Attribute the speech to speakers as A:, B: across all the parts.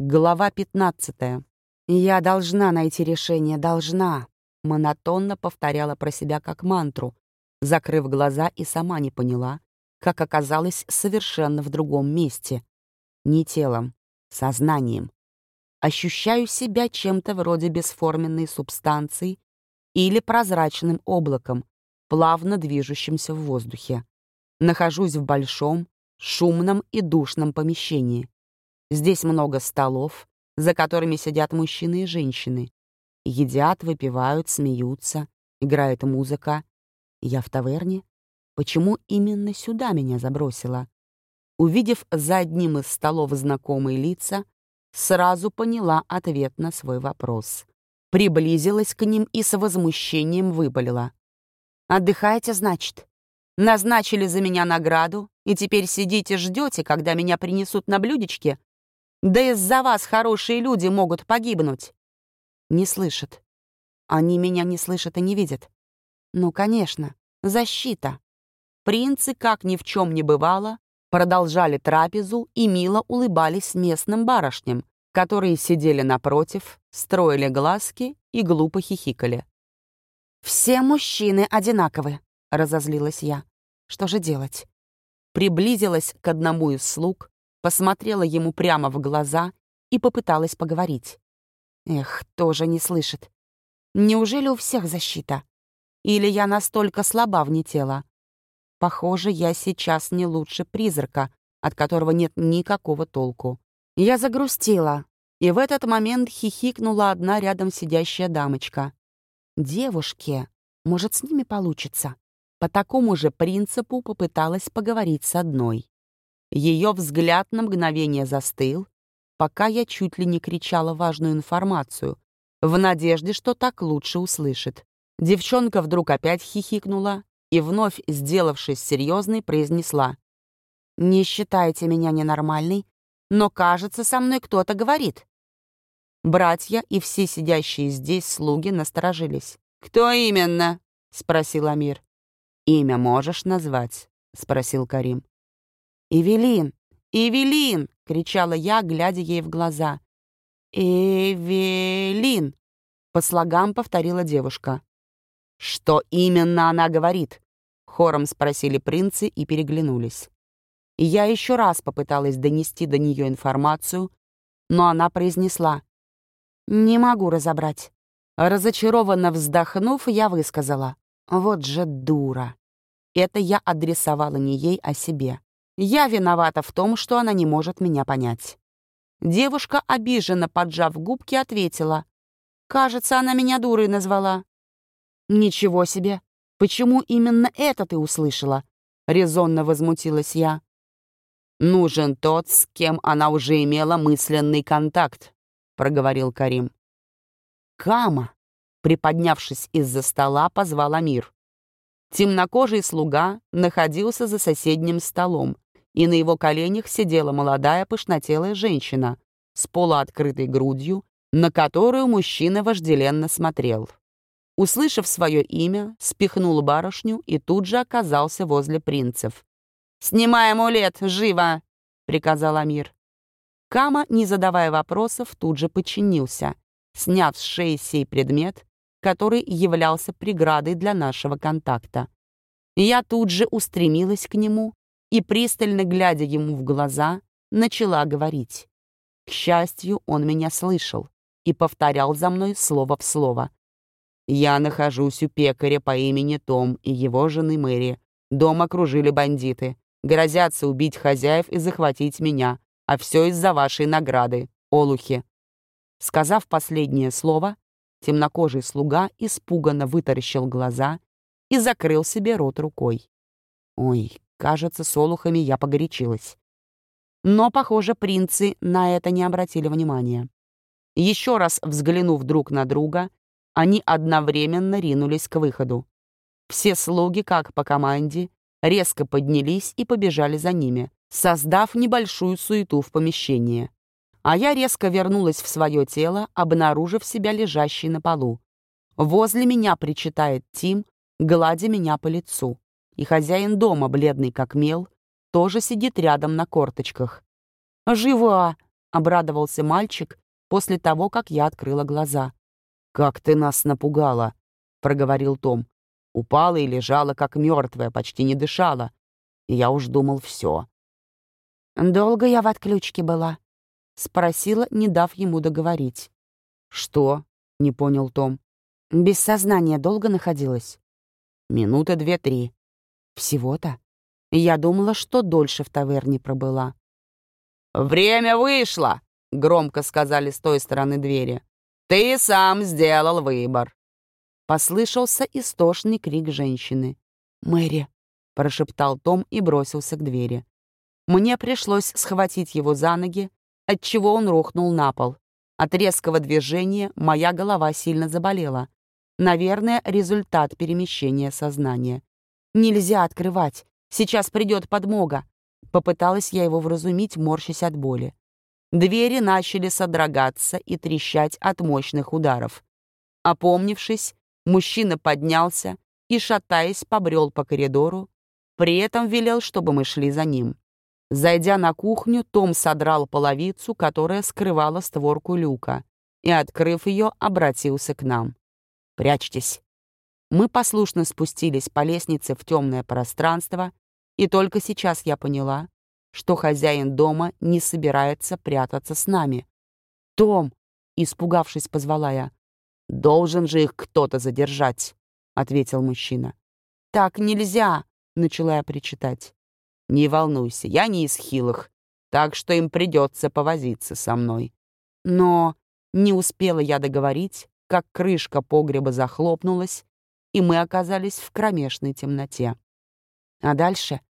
A: Глава 15. «Я должна найти решение, должна», — монотонно повторяла про себя как мантру, закрыв глаза и сама не поняла, как оказалась совершенно в другом месте. Не телом, сознанием. Ощущаю себя чем-то вроде бесформенной субстанции или прозрачным облаком, плавно движущимся в воздухе. Нахожусь в большом, шумном и душном помещении. Здесь много столов, за которыми сидят мужчины и женщины. Едят, выпивают, смеются, играет музыка. Я в таверне? Почему именно сюда меня забросило? Увидев за одним из столов знакомые лица, сразу поняла ответ на свой вопрос. Приблизилась к ним и с возмущением выпалила. «Отдыхаете, значит? Назначили за меня награду, и теперь сидите ждете, когда меня принесут на блюдечке да из-за вас хорошие люди могут погибнуть. Не слышат. Они меня не слышат и не видят. Ну, конечно, защита. Принцы, как ни в чем не бывало, продолжали трапезу и мило улыбались местным барышням, которые сидели напротив, строили глазки и глупо хихикали. «Все мужчины одинаковы», — разозлилась я. «Что же делать?» Приблизилась к одному из слуг, посмотрела ему прямо в глаза и попыталась поговорить. Эх, тоже не слышит. Неужели у всех защита? Или я настолько слаба вне тела? Похоже, я сейчас не лучше призрака, от которого нет никакого толку. Я загрустила, и в этот момент хихикнула одна рядом сидящая дамочка. «Девушки, может, с ними получится?» По такому же принципу попыталась поговорить с одной. Ее взгляд на мгновение застыл, пока я чуть ли не кричала важную информацию, в надежде, что так лучше услышит. Девчонка вдруг опять хихикнула и, вновь сделавшись серьезной, произнесла. «Не считайте меня ненормальной, но, кажется, со мной кто-то говорит». Братья и все сидящие здесь слуги насторожились. «Кто именно?» — спросил Амир. «Имя можешь назвать?» — спросил Карим. «Эвелин! Эвелин!» — кричала я, глядя ей в глаза. «Эвелин!» — по слогам повторила девушка. «Что именно она говорит?» — хором спросили принцы и переглянулись. я еще раз попыталась донести до нее информацию, но она произнесла. «Не могу разобрать». Разочарованно вздохнув, я высказала. «Вот же дура». Это я адресовала не ей, а себе. Я виновата в том, что она не может меня понять. Девушка, обиженно поджав губки, ответила. «Кажется, она меня дурой назвала». «Ничего себе! Почему именно это ты услышала?» — резонно возмутилась я. «Нужен тот, с кем она уже имела мысленный контакт», — проговорил Карим. «Кама!» — приподнявшись из-за стола, позвал Амир. Темнокожий слуга находился за соседним столом, и на его коленях сидела молодая пышнотелая женщина с полуоткрытой грудью, на которую мужчина вожделенно смотрел. Услышав свое имя, спихнул барышню и тут же оказался возле принцев. «Снимай амулет, живо!» — приказал Амир. Кама, не задавая вопросов, тут же подчинился, сняв с шеи сей предмет, который являлся преградой для нашего контакта. Я тут же устремилась к нему, и, пристально глядя ему в глаза, начала говорить. К счастью, он меня слышал и повторял за мной слово в слово. «Я нахожусь у пекаря по имени Том и его жены Мэри. Дом окружили бандиты. Грозятся убить хозяев и захватить меня. А все из-за вашей награды, олухи». Сказав последнее слово, темнокожий слуга испуганно вытаращил глаза и закрыл себе рот рукой. Ой, Кажется, с олухами я погорячилась. Но, похоже, принцы на это не обратили внимания. Еще раз взглянув друг на друга, они одновременно ринулись к выходу. Все слуги, как по команде, резко поднялись и побежали за ними, создав небольшую суету в помещении. А я резко вернулась в свое тело, обнаружив себя лежащей на полу. Возле меня причитает Тим, гладя меня по лицу и хозяин дома, бледный как мел, тоже сидит рядом на корточках. «Жива!» — обрадовался мальчик после того, как я открыла глаза.
B: «Как ты нас напугала!» — проговорил Том. Упала и лежала, как мертвая, почти не дышала. И я уж думал, все.
A: «Долго я в отключке была?» — спросила, не дав ему договорить.
B: «Что?» — не понял Том.
A: «Без сознания долго находилась?»
B: «Минуты две-три».
A: «Всего-то?» Я думала, что дольше в таверне пробыла.
B: «Время вышло!» — громко сказали с той стороны двери. «Ты сам сделал выбор!»
A: Послышался истошный крик женщины. «Мэри!» — прошептал Том и бросился к двери. Мне пришлось схватить его за ноги, отчего он рухнул на пол. От резкого движения моя голова сильно заболела. Наверное, результат перемещения сознания. Нельзя открывать. Сейчас придет подмога. Попыталась я его вразумить, морщась от боли. Двери начали содрогаться и трещать от мощных ударов. Опомнившись, мужчина поднялся и, шатаясь, побрел по коридору, при этом велел, чтобы мы шли за ним. Зайдя на кухню, Том содрал половицу, которая скрывала створку люка, и, открыв ее, обратился к нам. «Прячьтесь». Мы послушно спустились по лестнице в темное пространство, и только сейчас я поняла, что хозяин дома не собирается прятаться с нами. «Том!» — испугавшись, позвала я. «Должен же их кто-то задержать», — ответил мужчина. «Так нельзя!» — начала я причитать. Не волнуйся, я не из хилых, так что им придется повозиться со мной. Но не успела я договорить, как крышка погреба захлопнулась, и мы оказались в кромешной темноте. А дальше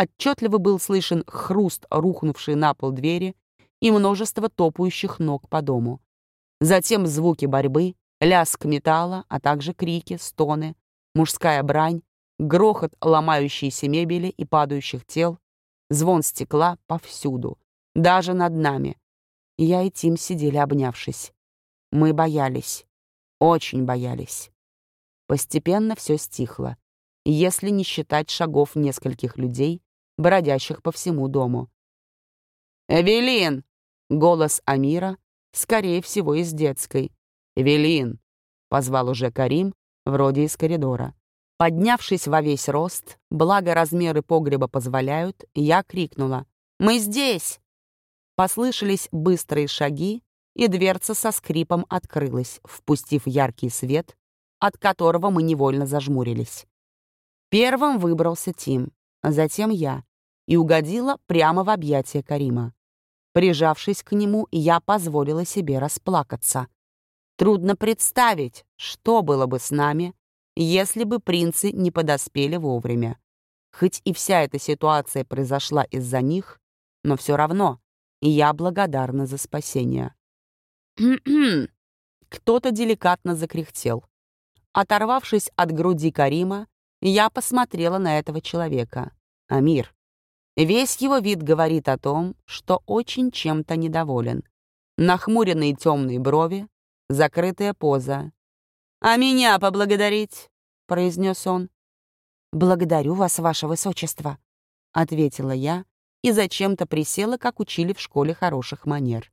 A: отчетливо был слышен хруст, рухнувшей на пол двери, и множество топающих ног по дому. Затем звуки борьбы, лязг металла, а также крики, стоны, мужская брань, грохот ломающейся мебели и падающих тел, звон стекла повсюду, даже над нами. Я и Тим сидели обнявшись. Мы боялись, очень боялись. Постепенно все стихло, если не считать шагов нескольких людей, бродящих по всему дому. «Эвелин!» — голос Амира, скорее всего, из детской. «Эвелин!» — позвал уже Карим, вроде из коридора. Поднявшись во весь рост, благо размеры погреба позволяют, я крикнула «Мы здесь!». Послышались быстрые шаги, и дверца со скрипом открылась, впустив яркий свет, от которого мы невольно зажмурились. Первым выбрался Тим, а затем я, и угодила прямо в объятия Карима. Прижавшись к нему, я позволила себе расплакаться. Трудно представить, что было бы с нами, если бы принцы не подоспели вовремя. Хоть и вся эта ситуация произошла из-за них, но все равно я благодарна за спасение. Кто-то деликатно закряхтел. Оторвавшись от груди Карима, я посмотрела на этого человека. Амир. Весь его вид говорит о том, что очень чем-то недоволен. Нахмуренные темные брови, закрытая поза, «А меня поблагодарить?» — произнес он. «Благодарю вас, ваше высочество», — ответила я и зачем-то присела, как учили в школе хороших манер.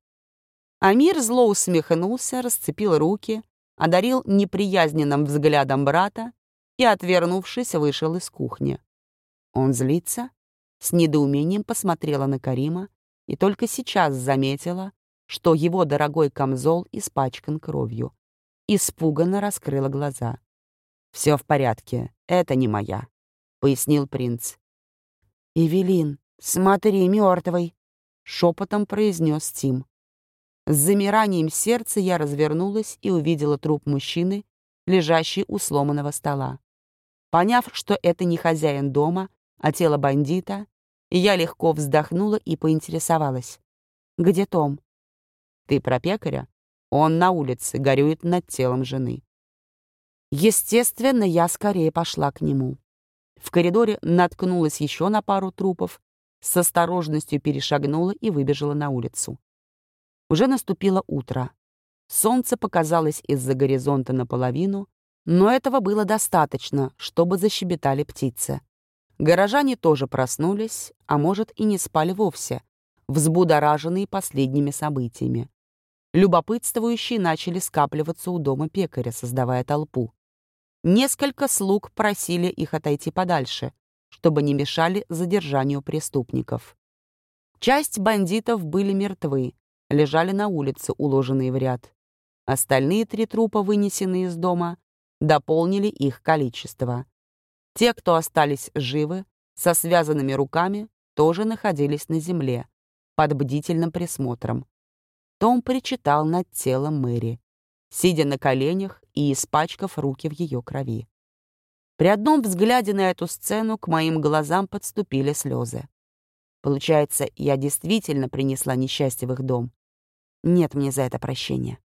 A: Амир зло усмехнулся, расцепил руки, одарил неприязненным взглядом брата и, отвернувшись, вышел из кухни. Он злится? С недоумением посмотрела на Карима и только сейчас заметила, что его дорогой камзол испачкан кровью испуганно раскрыла глаза. «Все в порядке, это не моя», — пояснил принц. «Эвелин, смотри, мертвый!» — шепотом произнес Тим. С замиранием сердца я развернулась и увидела труп мужчины, лежащий у сломанного стола. Поняв, что это не хозяин дома, а тело бандита, я легко вздохнула и поинтересовалась. «Где Том?» «Ты про пекаря?» Он на улице горюет над телом жены. Естественно, я скорее пошла к нему. В коридоре наткнулась еще на пару трупов, с осторожностью перешагнула и выбежала на улицу. Уже наступило утро. Солнце показалось из-за горизонта наполовину, но этого было достаточно, чтобы защебетали птицы. Горожане тоже проснулись, а может и не спали вовсе, взбудораженные последними событиями. Любопытствующие начали скапливаться у дома пекаря, создавая толпу. Несколько слуг просили их отойти подальше, чтобы не мешали задержанию преступников. Часть бандитов были мертвы, лежали на улице, уложенные в ряд. Остальные три трупа, вынесенные из дома, дополнили их количество. Те, кто остались живы, со связанными руками, тоже находились на земле, под бдительным присмотром. Том причитал над телом Мэри, сидя на коленях и испачкав руки в ее крови. При одном взгляде на эту сцену к моим глазам подступили слезы. Получается, я действительно принесла несчастье в их дом. Нет мне за это прощения.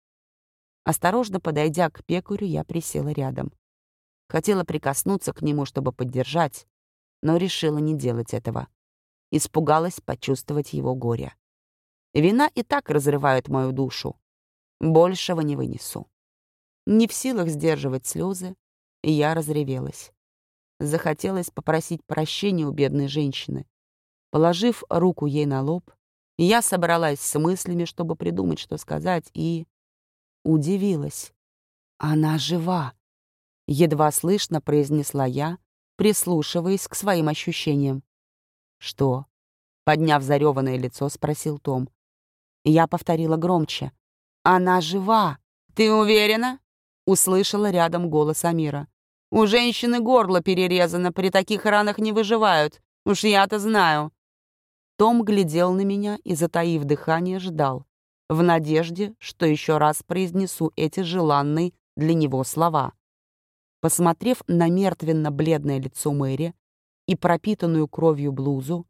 A: Осторожно подойдя к пекарю, я присела рядом. Хотела прикоснуться к нему, чтобы поддержать, но решила не делать этого. Испугалась почувствовать его горе. Вина и так разрывает мою душу. Большего не вынесу. Не в силах сдерживать слезы, я разревелась. Захотелось попросить прощения у бедной женщины. Положив руку ей на лоб, я собралась с мыслями, чтобы придумать, что сказать, и... Удивилась. «Она жива!» Едва слышно произнесла я, прислушиваясь к своим ощущениям. «Что?» Подняв зареванное лицо, спросил Том. Я повторила громче. «Она жива!» «Ты уверена?» Услышала рядом голос Амира. «У женщины горло перерезано, при таких ранах не выживают. Уж я-то знаю». Том глядел на меня и, затаив дыхание, ждал, в надежде, что еще раз произнесу эти желанные для него слова. Посмотрев на мертвенно-бледное лицо Мэри и пропитанную кровью блузу,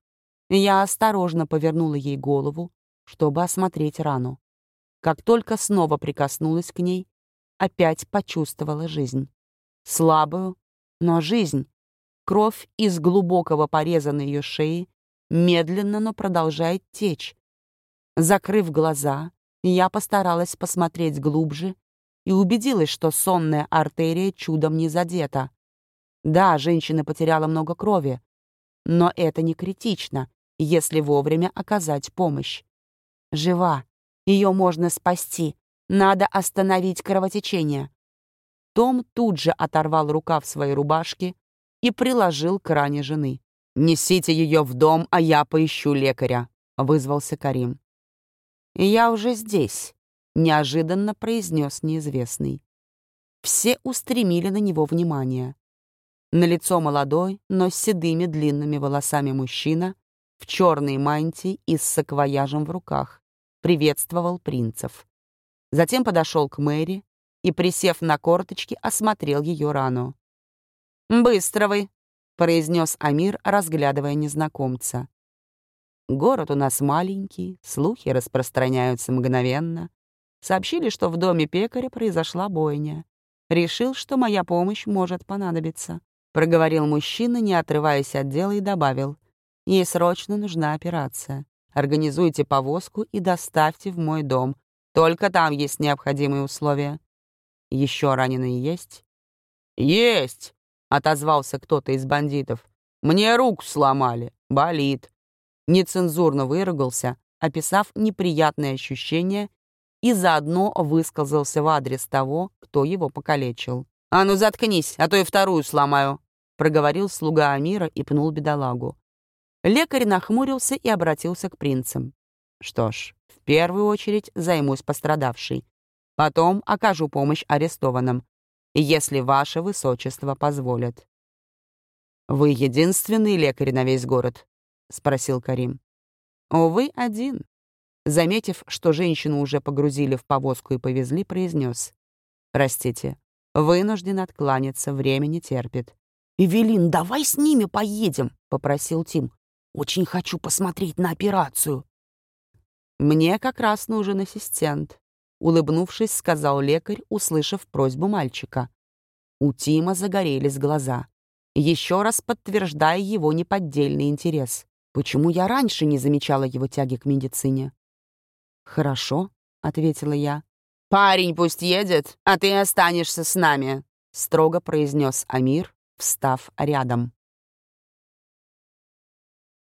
A: я осторожно повернула ей голову, чтобы осмотреть рану. Как только снова прикоснулась к ней, опять почувствовала жизнь. Слабую, но жизнь. Кровь из глубокого пореза на ее шее медленно, но продолжает течь. Закрыв глаза, я постаралась посмотреть глубже и убедилась, что сонная артерия чудом не задета. Да, женщина потеряла много крови, но это не критично, если вовремя оказать помощь. Жива, ее можно спасти, надо остановить кровотечение. Том тут же оторвал рукав своей рубашки и приложил к ране жены. «Несите ее в дом, а я поищу лекаря», — вызвался Карим. «Я уже здесь», — неожиданно произнес неизвестный. Все устремили на него внимание. На лицо молодой, но с седыми длинными волосами мужчина в черной мантии и с саквояжем в руках приветствовал принцев. Затем подошел к Мэри и, присев на корточки, осмотрел ее рану. «Быстро вы!» — произнес Амир, разглядывая незнакомца. «Город у нас маленький, слухи распространяются мгновенно. Сообщили, что в доме пекаря произошла бойня. Решил, что моя помощь может понадобиться», — проговорил мужчина, не отрываясь от дела, и добавил. «Ей срочно нужна операция. Организуйте повозку и доставьте в мой дом. Только там есть необходимые условия. Еще раненые есть?» «Есть!» — отозвался кто-то из бандитов. «Мне руку сломали. Болит». Нецензурно выругался, описав неприятные ощущения и заодно высказался в адрес того, кто его покалечил. «А ну заткнись, а то и вторую сломаю», — проговорил слуга Амира и пнул бедолагу. Лекарь нахмурился и обратился к принцам. «Что ж, в первую очередь займусь пострадавшей. Потом окажу помощь арестованным, если ваше высочество позволит». «Вы единственный лекарь на весь город?» — спросил Карим. «Увы, один». Заметив, что женщину уже погрузили в повозку и повезли, произнес. «Простите, вынужден откланяться, время не терпит». «Эвелин, давай с ними поедем», — попросил Тим. «Очень хочу посмотреть на операцию». «Мне как раз нужен ассистент», — улыбнувшись, сказал лекарь, услышав просьбу мальчика. У Тима загорелись глаза, еще раз подтверждая его неподдельный интерес. Почему я раньше не замечала его тяги к медицине? «Хорошо», — ответила я. «Парень пусть едет, а ты останешься с нами», — строго произнес Амир, встав рядом.